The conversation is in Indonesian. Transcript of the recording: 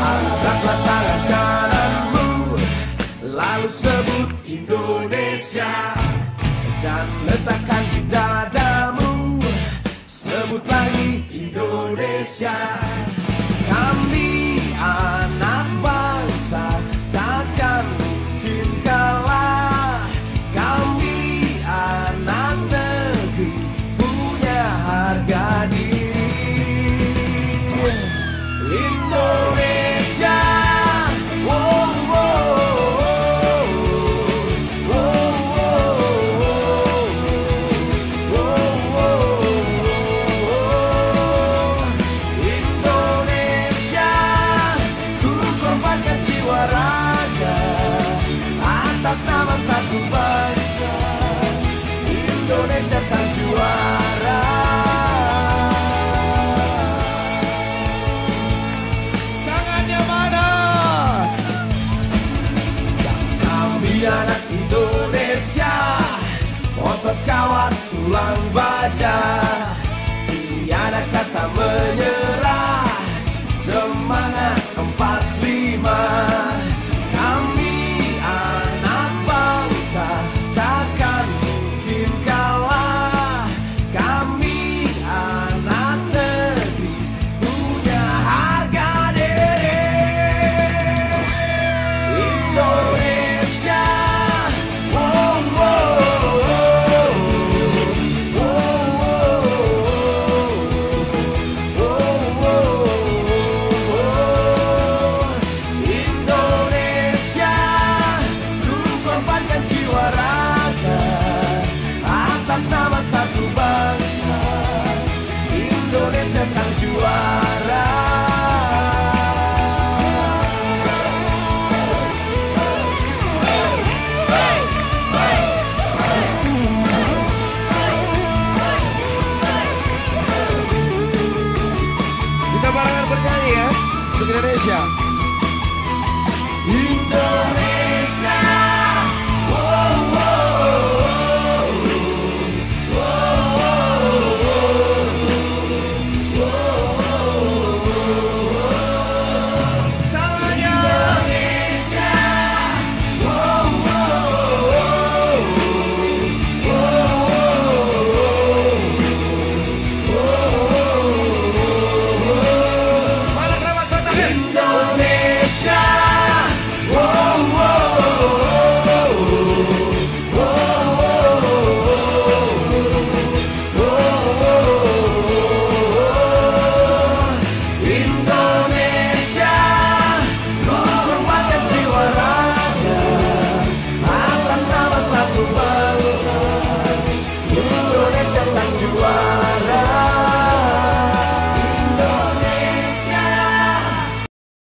Angkatlah tangan kananmu Lalu sebut Indonesia Dan letakkan di dadamu. Sebut lagi Indonesia. Kami Atas nama satu bangsa Indonesia sang juara Tangannya mana? Kami anak Indonesia Otot kawat tulang baja Tiada kata menyerah Semangat Indonesia. Indonesia